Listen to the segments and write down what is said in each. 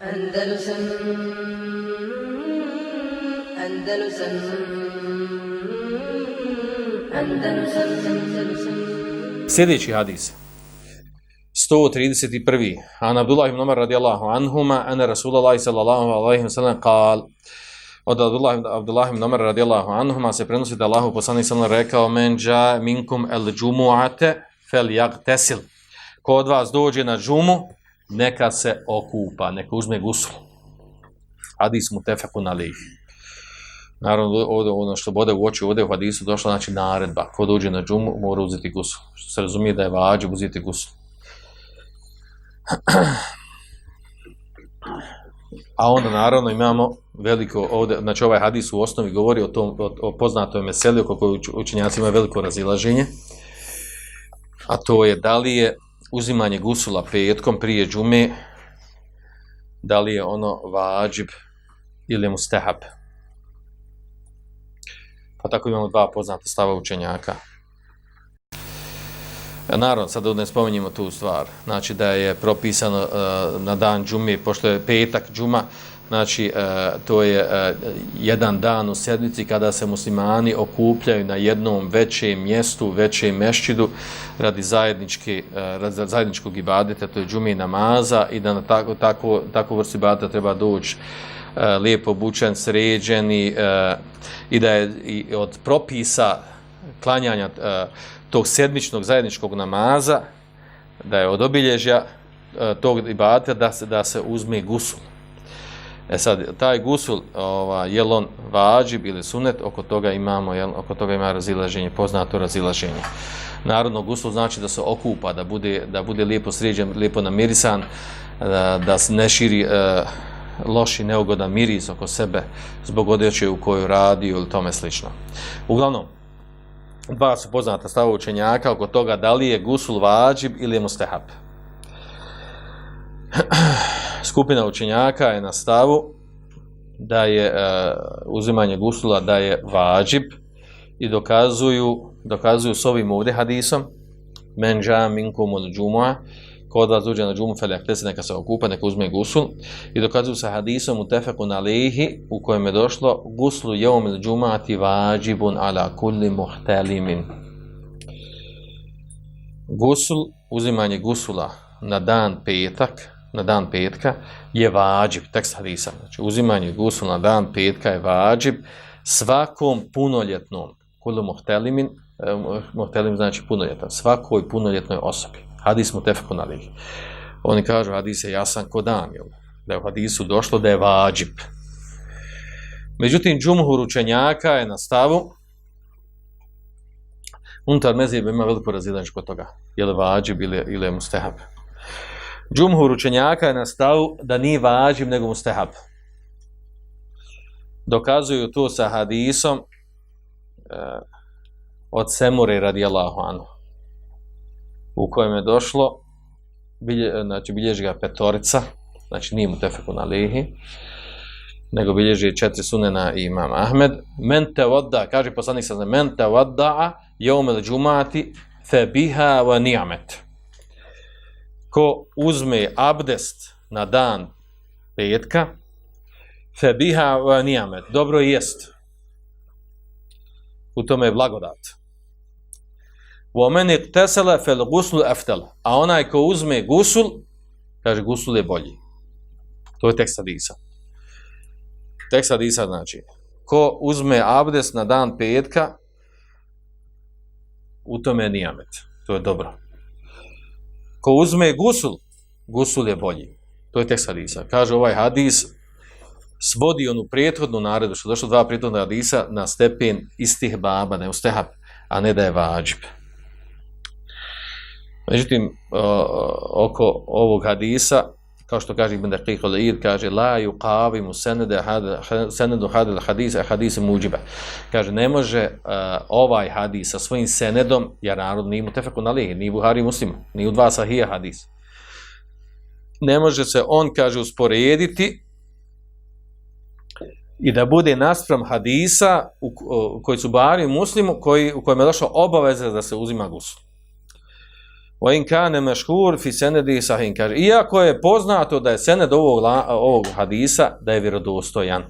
Andalusam Andalusam Andalusam Andalusam Sljedeći hadis. 131. An Abdullah ibn Umar radijallahu anhuma, ana Rasulullah sallallahu alaihi wa sallam kal, od Abdullah, Abdullah ibn Umar radijallahu anhuma se prenosi da Allahu poslanik sallam rekao, men ja minkum el džumu'ate fel jagtesil. Ko od vas dođe na džumu, neka se okupa, neka uzme gusul. Hadis mu tefeku na lih. Naravno, ovdje, ono što bode u oči, ovdje u hadisu došla znači naredba. Ko dođe na džumu, mora uzeti gusul. Što se razumije da je vađe uzeti gusul. A onda naravno imamo veliko ovdje, znači ovaj hadis u osnovi govori o tom o, o poznatoj meseli oko kojoj učenjaci imaju veliko razilaženje. A to je da li je uzimanje gusula petkom prije džume da li je ono vađib ili je mustahab. Pa tako imamo dva poznata stava učenjaka. E, naravno, sad ne spomenjimo tu stvar. Znači da je propisano uh, na dan džume, pošto je petak džuma, znači e, to je e, jedan dan u sedmici kada se muslimani okupljaju na jednom većem mjestu, većem mešćidu radi zajedničke, uh, radi zajedničkog ibadeta, to je džumi namaza i da na tako, tako, tako vrsti ibadeta treba doći e, lijepo obučen, sređeni e, i da je i od propisa klanjanja e, tog sedmičnog zajedničkog namaza, da je od obilježja e, tog ibadeta da se, da se uzme gusul. E sad, taj gusul, ova, je on vađib ili sunet, oko toga imamo, jel, oko toga ima razilaženje, poznato razilaženje. Narodno gusul znači da se okupa, da bude, da bude lijepo sređen, lijepo namirisan, da, da se ne širi e, loši, neugodan miris oko sebe zbog odjeće u koju radi ili tome slično. Uglavnom, dva su poznata stava učenjaka oko toga da li je gusul vađib ili je mustehab. Skupina učenjaka je na stavu da je e, uzimanje gusula da je vađib i dokazuju, dokazuju s ovim ovdje hadisom men ja minkum od džumua kod vas uđe na džumu feljak tese neka se okupa, neka uzme gusul. I dokazuju sa hadisom u tefeku na lehi u kojem je došlo guslu jeum il džumati vađibun ala kulli muhtelimin gusul, uzimanje gusula na dan petak na dan petka je vađib, tekst hadisa znači uzimanje gusla na dan petka je vađib svakom punoljetnom kulli muhtelimin eh, muhtelim znači punoljetan svakoj punoljetnoj osobi Hadis mu tefku na lih. Oni kažu, hadis je jasan ko dan, jel? da je u hadisu došlo da je vađib. Međutim, džumhur učenjaka je na stavu, unutar mezijeba ima veliko razilanje kod toga, je li vađib ili, ili je mustehab. Džumhur učenjaka je na stavu da nije vađib nego mustehab. Dokazuju to sa hadisom eh, od Semure radijallahu anhu u kojem je došlo, bilje, znači bilježi ga petorica, znači nije mu tefeku na lihi, nego bilježi četiri sunena i imam Ahmed. Men te vodda, kaže poslanik sa men te vodda jeumel džumati fe biha wa ni'amet ko uzme abdest na dan petka, febiha nijamet, dobro jest. U tome je blagodat. U omeni tesele fel guslu eftel. A onaj ko uzme gusul, kaže gusul je bolji. To je tekst Adisa. Tekst Adisa znači, ko uzme abdest na dan petka, u tome je nijamet. To je dobro. Ko uzme gusul, gusul je bolji. To je tekst hadisa. Kaže ovaj hadis, svodi onu prethodnu naredu, što došlo dva prethodna hadisa, na stepen istih baba, ne ustehab, a ne da je vađib. Međutim, oko ovog hadisa, kao što kaže Ibn Daqiq al-Ir, kaže la yuqavimu sanadu hadal hadis a hadis muđiba. Kaže, ne može uh, ovaj hadis sa svojim senedom, jer narod nije mu tefeku na lihi, nije Buhari muslim, nije u dva sahija hadis. Ne može se on, kaže, usporediti i da bude naspram hadisa u, u, koji su Buhari muslimu, koji, u kojem je došao obaveza da se uzima gusul wa in kana mashhur fi sanadi sahih kaže iako je poznato da je sened ovog ovog hadisa da je vjerodostojan.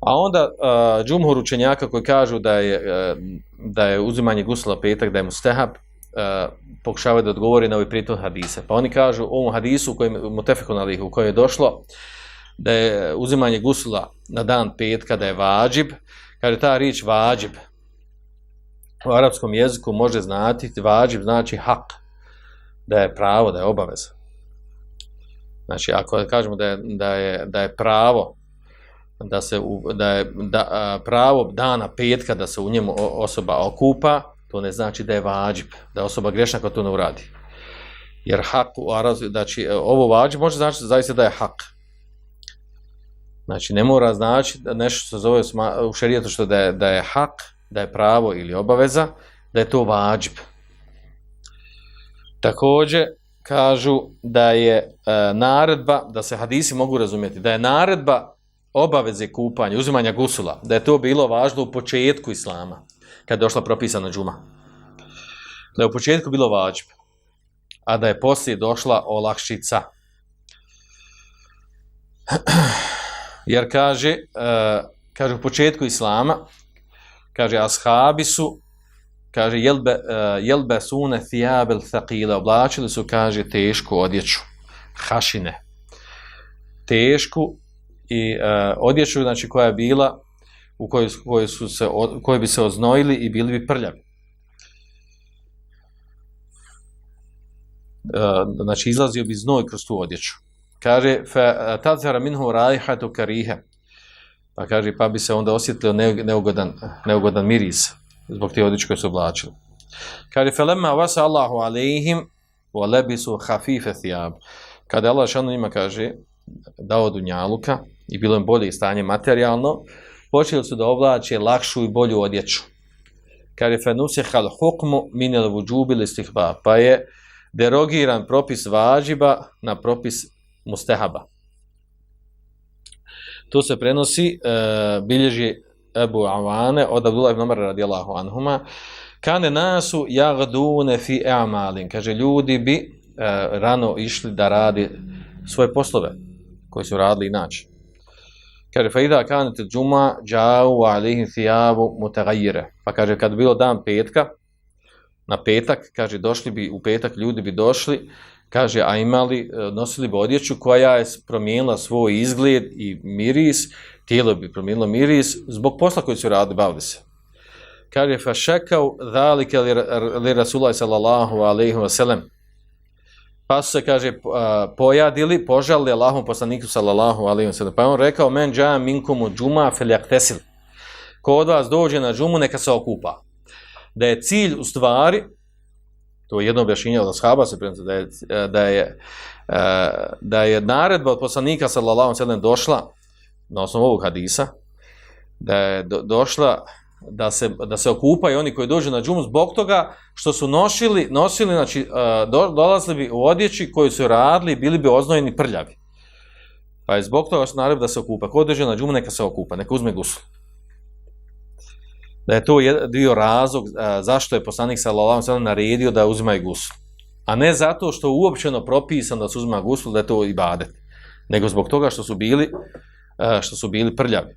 A onda uh, džumhur učenjaka koji kažu da je uh, da je uzimanje gusla petak da je mustehab, uh, e, pokušavaju da odgovori na ovaj pritom hadise. Pa oni kažu u ovom hadisu u kojem mutefekun alihi u kojem je došlo da je uzimanje gusla na dan petka da je vađib kaže ta riječ vađib u arapskom jeziku može znati vađib znači hak da je pravo, da je obaveza. Znači ako kažemo da je, da je, da je pravo da se u, da je da, a, pravo dana petka da se u njemu osoba okupa to ne znači da je vađib da je osoba grešna ako to ne uradi. Jer hak u arapskom znači ovo vađib može znači zaista da je hak. Znači, ne mora znači da nešto što se zove u šerijetu što da je, da je hak, da je pravo ili obaveza, da je to vađb. Također, kažu da je e, naredba, da se hadisi mogu razumjeti, da je naredba obaveze kupanja, uzimanja gusula, da je to bilo važno u početku islama, kad je došla propisana džuma. Da je u početku bilo vađb, a da je poslije došla olakšica. Jer kaže, e, kaže u početku islama, kaže ashabi su, kaže jelbe, e, uh, jelbe sune thijabel thaqila, oblačili su, kaže, tešku odjeću, hašine, tešku i uh, odjeću, znači koja je bila, u kojoj, kojoj su se, koji kojoj bi se oznojili i bili bi prljavi. Uh, znači izlazio bi znoj kroz tu odjeću. Kaže fa tazara minhu raihatu kariha pa kaže pa bi se onda osjetio neugodan neugodan miris zbog te odjeće koje su oblačili. Kaže felemma vasa Allahu alejhim wa labisu khafifa thiyab. Kada Allah šano njima kaže dao dunjaluka i bilo im bolje stanje materijalno počeli su da oblače lakšu i bolju odjeću. Kaže fa nusihal hukmu min al wujubi pa je derogiran propis važiba na propis mustehaba. To se prenosi, e, bilježi Ebu Avane od Abdullah ibn Umar radijallahu anhuma, kane nasu jagdune fi e'amalin, kaže ljudi bi e, rano išli da radi svoje poslove koji su radili inače. Kaže, fa idha kanete džuma džavu alihim thijavu mutagajire. Pa kaže, kad bilo dan petka, na petak, kaže, došli bi, u petak ljudi bi došli, kaže, a imali, e, nosili bi odjeću koja je promijenila svoj izgled i miris, tijelo bi promijenilo miris, zbog posla koji su radili, bavili se. Kaže, fa šekao dhalike li, li Rasulaj sallallahu alaihi wasallam. pa su se, kaže, pojadili, požali Allahom poslaniku sallallahu alaihi wa sallam, pa on rekao, men dža minkumu džuma feljak tesil, ko od vas dođe na džumu, neka se okupa. Da je cilj u stvari, to je jedno objašnjenje od ashaba se prenosi da je da je da je naredba od poslanika sallallahu alejhi ve sellem došla na osnovu ovog hadisa da je do, došla da se da se okupaju oni koji dođu na džumu zbog toga što su nosili nosili znači do, dolazili bi u odjeći koji su radili bili bi oznojeni prljavi. Pa je zbog toga što naredba da se okupa. Ko dođe na džumu neka se okupa, neka uzme gusul da je to dio razlog a, zašto je poslanik sallallahu alejhi ve naredio da uzimaju gusul. A ne zato što je uopćeno propisano da se uzima gusul da je to ibadet, nego zbog toga što su bili a, što su bili prljavi.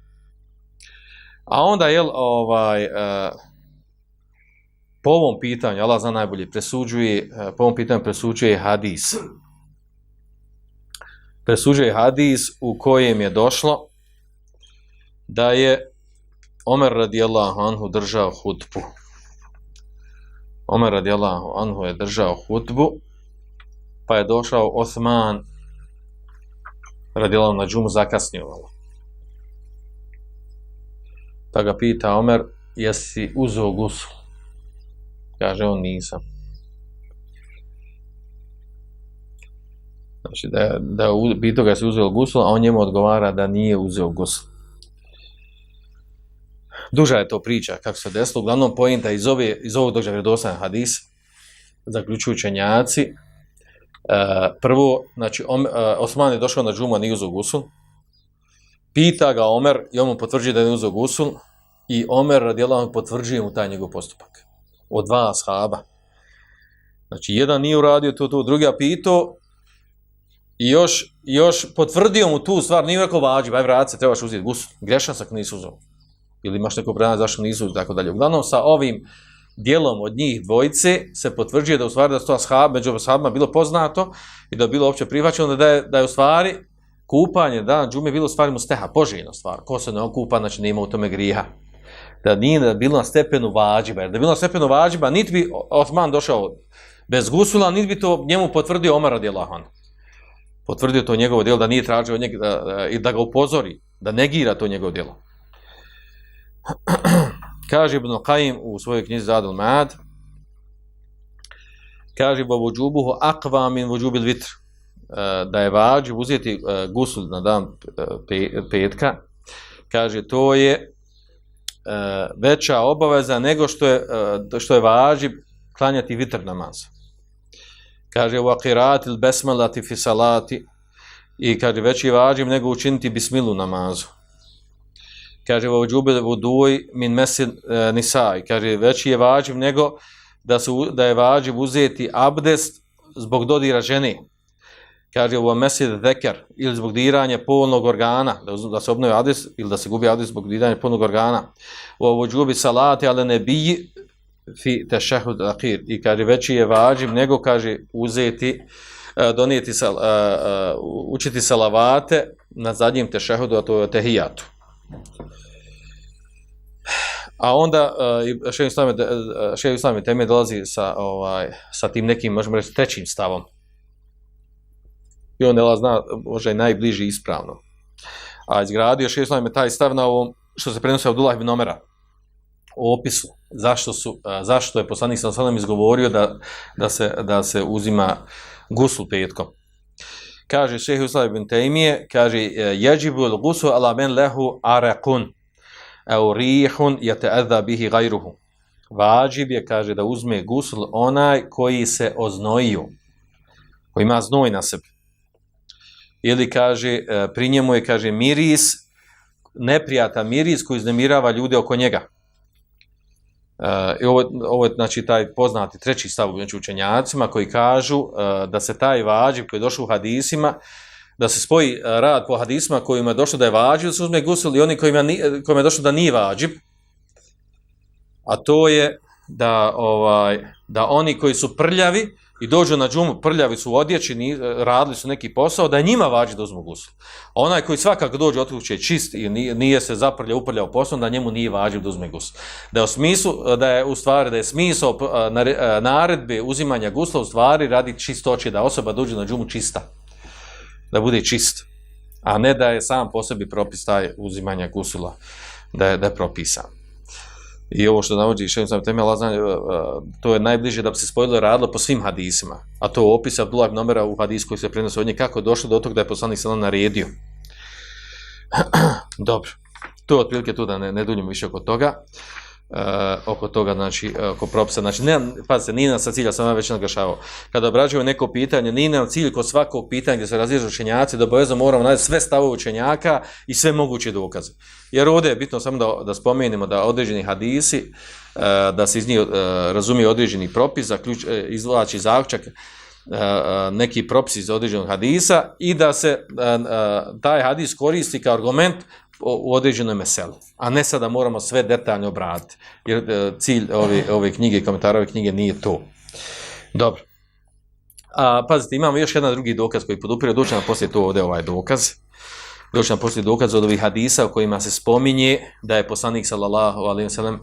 A onda je ovaj a, po ovom pitanju Allah zna najbolje presuđuje po ovom pitanju presuđuje hadis. Presuđuje hadis u kojem je došlo da je Omer radijallahu anhu držao hutbu. Omer radijallahu anhu je držao hutbu, pa je došao Osman radijallahu na džumu zakasnjovalo. Pa ga pita Omer, jesi uzeo gusu? Kaže on, nisam. Znači, da, da pito ga se uzeo gusu, a on njemu odgovara da nije uzeo gusu duža je to priča kako se desilo, uglavnom pojenta iz, ove, iz ovog dođa vjerodostajan hadis, zaključuju čenjaci, e, prvo, znači, om, e, Osman je došao na džuma, nije uzao gusul, pita ga Omer i on mu potvrđuje da je uzao gusul i Omer radijelam potvrđuje mu taj njegov postupak. od dva ashaba. Znači, jedan nije uradio to, to, drugi a pitao i još, još potvrdio mu tu stvar, nije rekao vađi, aj vrat se, trebaš uzeti gusul. Grešan sam nisi uzao. Ili imaš neko predanje zašto nisu i tako dalje. Uglavnom, sa ovim dijelom od njih dvojice se potvrđuje da u stvari da su to ashab, među ashabima bilo poznato i da je bilo uopće prihvaćeno da je, da je u stvari kupanje dan džume bilo u stvari musteha, poželjna stvar. Ko se ne okupa, znači nema u tome griha da nije da bilo na stepenu vađiba, jer da bilo na stepenu vađiba, niti bi Osman došao bez gusula, niti bi to njemu potvrdio Omar radijallahu anhu. Potvrdio to njegovo djelo, da nije tražio njega, da, i da ga upozori, da negira to njegovo djelo. kaže Ibn Qaim u svojoj knjizi Zadul Mad, kaže bo vođubuhu akva min vođubil vitr, e, da je vađib uzeti e, gusul na dan e, petka, kaže to je veća obaveza nego što je, što je važi klanjati vitr namaz. Kaže u akirati il besmalati fi salati i kaže veći važim nego učiniti bismilu namazu. Kaže ovo džube vuduj min mesin e, nisaj. Kaže veći je vađiv nego da, su, da je vađiv uzeti abdest zbog dodira žene kaže u mesid zeker ili zbog diranja polnog organa, da, da se obnovi abdest ili da se gubi abdest zbog diranja polnog organa. Ovo džubi salati, ale ne bi fi tešehud akir. I kaže veći je vađiv nego kaže uzeti, e, donijeti sal, uh, uh, učiti salavate na zadnjem tešehudu, a to je tehijatu. A onda eh, uh, eh, eh, šeju islami teme dolazi sa, ovaj, sa tim nekim, možemo reći, trećim stavom i on la zna možda najbliži ispravno. A izgradio še islam taj stav na ovom što se prenosi Abdullah ibn Omera u opisu zašto, su, zašto je poslanik sa sallam izgovorio da, da, se, da se uzima gusul petkom. Kaže šehe Usla ibn Tejmije, kaže e, jeđibu il ala men lehu arakun au rihun jate bihi gajruhu. Vađib je, kaže, da uzme gusl onaj koji se oznojio, koji ima znoj na sebi ili kaže, e, pri njemu je, kaže, miris, neprijata miris koji iznemirava ljude oko njega. Uh, i ovo, ovo je znači taj poznati treći stav među učenjacima koji kažu uh, da se taj vađiv koji je došao u hadisima da se spoji uh, rad po hadisima kojima je došlo da je vađiv da se uzme gusul i oni kojima, ni, kojima je došlo da nije vađiv a to je da ovaj da oni koji su prljavi i dođu na džumu, prljavi su odjeći, ni, e, radili su neki posao, da je njima vađi da uzmu gusul. Onaj koji svakako dođe od kuće čist i nije, nije se zaprljao, uprljao posao, da njemu nije vađi da uzme gusul. Da je u smislu, e, da je u stvari, da je smisao e, naredbe uzimanja gusla u stvari radi čistoće, da osoba dođe na džumu čista. Da bude čist. A ne da je sam po sebi propis taj uzimanja gusula, da je, da je propisan. I ovo što navodi Šeim sam teme, e, to je najbliže da bi se spojilo radilo po svim hadisima. A to je opis Abdullah ibn Omera u hadisu koji se prenosi od nje, kako je došlo do tog da je poslanik sallam naredio. Dobro. To je otprilike tu da ne, ne duljimo više oko toga. Uh, Eh, oko toga, znači, eh, oko propisa. Znači, ne, pazite, nije nam sa cilja, sam već naglašavao. Kada obrađujemo neko pitanje, nije nam cilj kod svakog pitanja gdje se razliježu učenjaci, da obavezno moramo naći sve stavove učenjaka i sve moguće dokaze. Jer ovdje je bitno samo da, da spomenemo da određeni hadisi, uh, da se iz njih uh, razumije određeni propis, zaključ, uh, izvlači zaključak, neki propis iz određenog hadisa i da se taj hadis koristi kao argument u određenoj meseli, a ne sada moramo sve detaljno obraditi, jer e, cilj ove, ove knjige i komentara ove knjige nije to. Dobro. A, pazite, imamo još jedan drugi dokaz koji podupira, doći nam poslije to ovdje ovaj dokaz, doći nam poslije dokaz od ovih hadisa u kojima se spominje da je poslanik sallallahu alaihi wa sallam, e,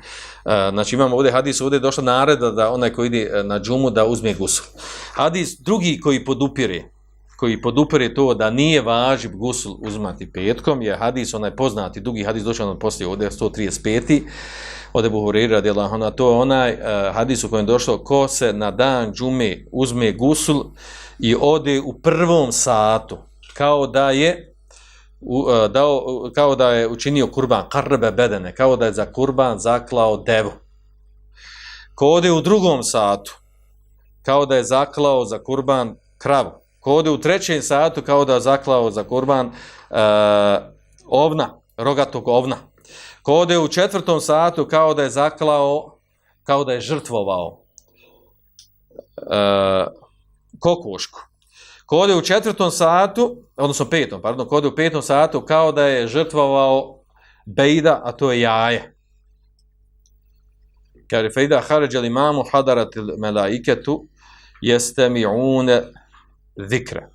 znači imamo ovdje hadis, ovdje je došla nareda da onaj koji ide e, na džumu da uzme gusu. Hadis drugi koji podupire, koji podupere to da nije važib gusul uzmati petkom, je hadis, onaj poznati, dugi hadis došao nam poslije ovdje, 135. Ode Buhurira radila ona, to je onaj uh, hadis u kojem došlo, ko se na dan džume uzme gusul i ode u prvom satu, kao da je u, uh, dao, kao da je učinio kurban, karbe bedene, kao da je za kurban zaklao devu. Ko ode u drugom satu, kao da je zaklao za kurban kravu ko ode u trećem satu kao da zaklao za kurban uh, ovna, rogatog ovna. Ko ode u četvrtom satu kao da je zaklao kao da je žrtvovao e, kokošku. Ko ode u četvrtom satu, odnosno petom, pardon, ko ode u petom satu kao da je žrtvovao bejda, a to je jaje. Kaže, fejda haređel imamu hadaratil melaiketu jeste mi une zikra.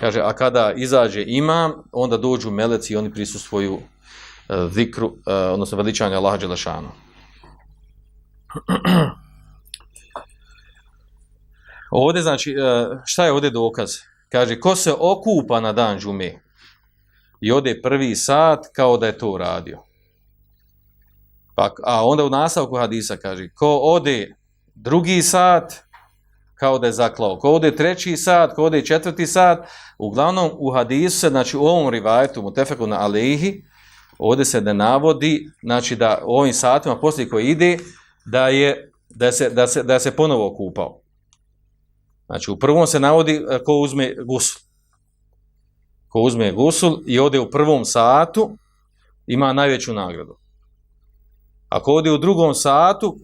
Kaže, a kada izađe imam, onda dođu meleci i oni prisustvuju uh, e, zikru, uh, odnosno veličanje Allaha Đelešanu. Ovdje, znači, uh, šta je ovdje dokaz? Kaže, ko se okupa na dan džume i ode prvi sat kao da je to uradio. Pa, a onda u nastavku hadisa kaže, ko ode drugi sat, kao da je zaklao. Ko ode treći sat, ko ode četvrti sat, uglavnom u hadisu se, znači u ovom rivajetu, mu tefeku na alehi, ovdje se ne navodi, znači da u ovim satima poslije koji ide, da je, da se, da se, da se ponovo okupao. Znači u prvom se navodi e, ko uzme gusul. Ko uzme gusul i ode u prvom satu, ima najveću nagradu. Ako ode u drugom satu,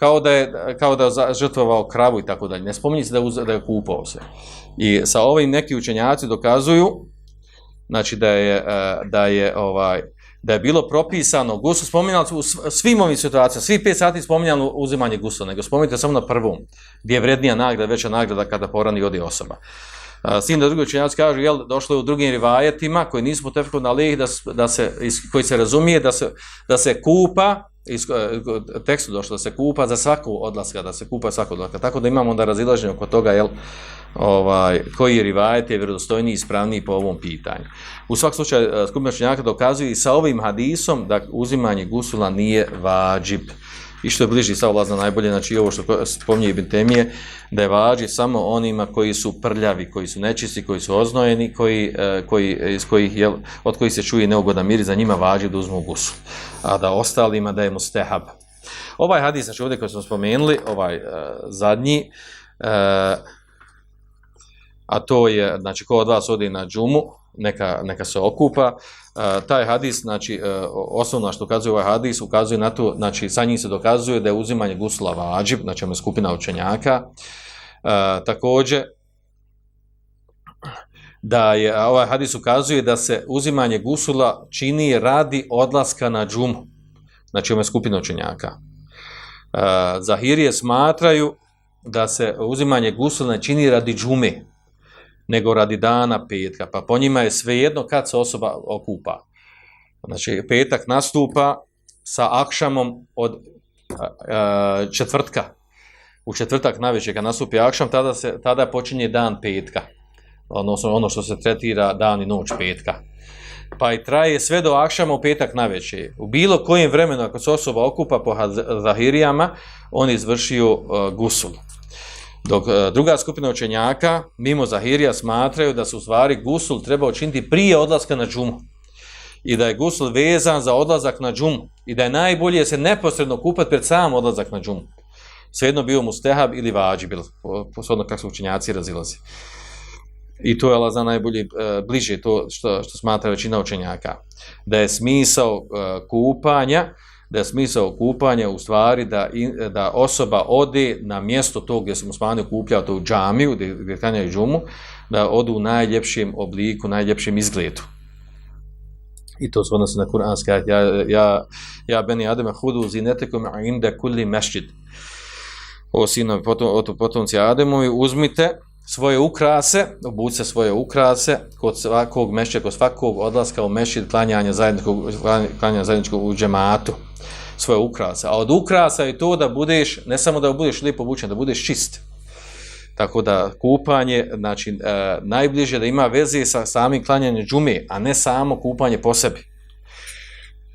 kao da je, kao da je žrtvovao kravu i tako dalje. Ne spominje se da, uz, da je kupao se. I sa ovim neki učenjaci dokazuju znači da je, e, da je ovaj da je bilo propisano gusu spominjali u svim ovim situacijama svi pet sati spominjalo uzimanje gusa nego spominjate samo na prvom gdje je vrednija nagrada veća nagrada kada porani odi osoba e, Sin da drugi učenjaci kažu, jel, došlo je u drugim rivajetima koji nisu po na lih, da, da se, koji se razumije da se, da se kupa iz eh, tekstu došlo da se kupa za svaku odlaska, da se kupa svaku odlaska. Tako da imamo onda razilaženje oko toga, jel, ovaj, koji rivajet je vjerodostojniji i ispravniji po ovom pitanju. U svak slučaju, eh, skupina činjaka dokazuje i sa ovim hadisom da uzimanje gusula nije vađib. I što je bliži sa ulazna najbolje, znači ovo što spominje Ibn Temije, da je vađi samo onima koji su prljavi, koji su nečisti, koji su oznojeni, koji, e, koji, iz kojih, jel, od kojih se čuje neugodan mir, za njima vađi da uzmu gusu, A da ostalima da je mustehab. Ovaj hadis, znači ovdje koji smo spomenuli, ovaj uh, zadnji, uh, a to je, znači, ko od vas odi na džumu, neka, neka se okupa, E, taj hadis, znači, e, osnovno što ukazuje ovaj hadis, ukazuje na to, znači, sa njim se dokazuje da je uzimanje gusula vađib, znači, ono je skupina učenjaka, E, također, da je, ovaj hadis ukazuje da se uzimanje gusula čini radi odlaska na džumu, znači, ono je skupina učenjaka. E, Zahirije smatraju da se uzimanje gusula čini radi džume, nego radi dana petka, pa po njima je svejedno kad se osoba okupa. Znači, petak nastupa sa akšamom od uh, četvrtka. U četvrtak najveće kad nastupi akšam, tada, se, tada počinje dan petka. Odnosno ono što se tretira dan i noć petka. Pa i traje sve do akšama u petak najveće. U bilo kojem vremenu, ako se osoba okupa po zahirijama, on izvršio uh, gusul. Dok e, druga skupina učenjaka, mimo Zahirija, smatraju da se u stvari gusul treba učiniti prije odlaska na džumu. I da je gusul vezan za odlazak na džumu. I da je najbolje se neposredno kupati pred sam odlazak na džumu. Svejedno bio mu stehab ili vađibil, posodno kako su učenjaci razilazi. I to je Allah za najbolje bliže to što, što smatra većina učenjaka. Da je smisao e, kupanja, da je smisao kupanja u stvari da, da osoba ode na mjesto tog gdje se muslimani okupljaju, to u džamiju, gdje, gdje kanjaju džumu, da odu u najljepšem obliku, najljepšem izgledu. I to se odnosi na kuranski ajat. Ja, ja, ja beni Adama hudu zinetekom inda kulli mešćid. O sinovi, potom, potomci Ademovi, uzmite svoje ukrase, obuce svoje ukrase kod svakog mešća, kod svakog odlaska u mešćid klanjanja zajedničkog, klanjanja zajedničkog u džematu svoje ukrase. A od ukrasa je to da budeš, ne samo da budeš lijepo obučen, da budeš čist. Tako da kupanje, znači e, najbliže da ima veze sa samim klanjanjem džume, a ne samo kupanje po sebi.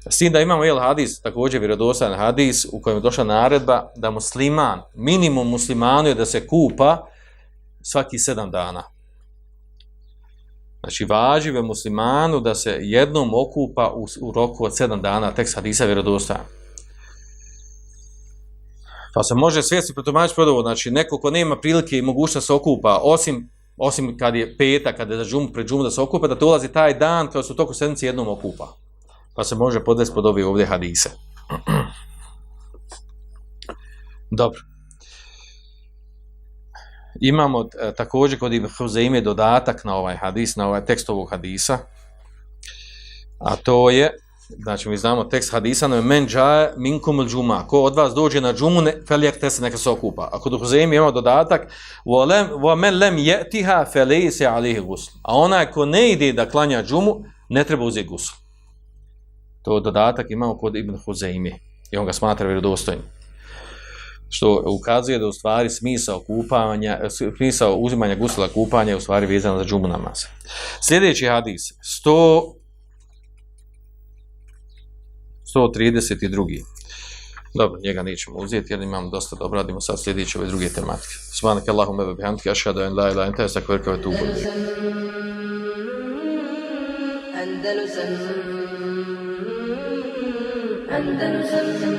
S tim da imamo jel, hadis, također vjerodostan hadis u kojem je došla naredba da musliman, minimum muslimanu je da se kupa svaki sedam dana. Znači, važive muslimanu da se jednom okupa u, u roku od sedam dana, tekst hadisa vjerodostajan. Pa se može svjesni protumačiti prodovo, znači neko ko nema prilike i mogućnost se okupa, osim, osim kad je peta, kad je za džumu, pred džumu da se okupa, da to ulazi taj dan kada se u toku sedmice jednom okupa. Pa se može podvesti pod ove ovdje hadise. Dobro. Imamo e, također kod Ibn Huzeime dodatak na ovaj hadis, na ovaj tekst ovog hadisa, a to je, znači mi znamo tekst hadisa, no je men džaje minkum džuma, ko od vas dođe na džumu, ne, felijak te se neka se okupa. A kod Huzeime imamo dodatak, wa men lem jetiha felej se alihi gusl. A onaj ko ne ide da klanja džumu, ne treba uzeti gusl. To dodatak imamo kod Ibn Huzeime. I on ga smatra vjerodostojnim što ukazuje da u stvari smisao kupanja, smisao uzimanja gusula kupanja je u stvari vezano za džumu namaz. Sljedeći hadis, 100, 132. Dobro, njega nećemo uzeti, jer imamo dosta dobro, radimo sad sljedeće ove druge tematike. Svanak Allahumma wa bihamdika ashhadu an la ilaha illa anta astaghfiruka wa atubu ilayk. Andalusam Andalusam Andalusam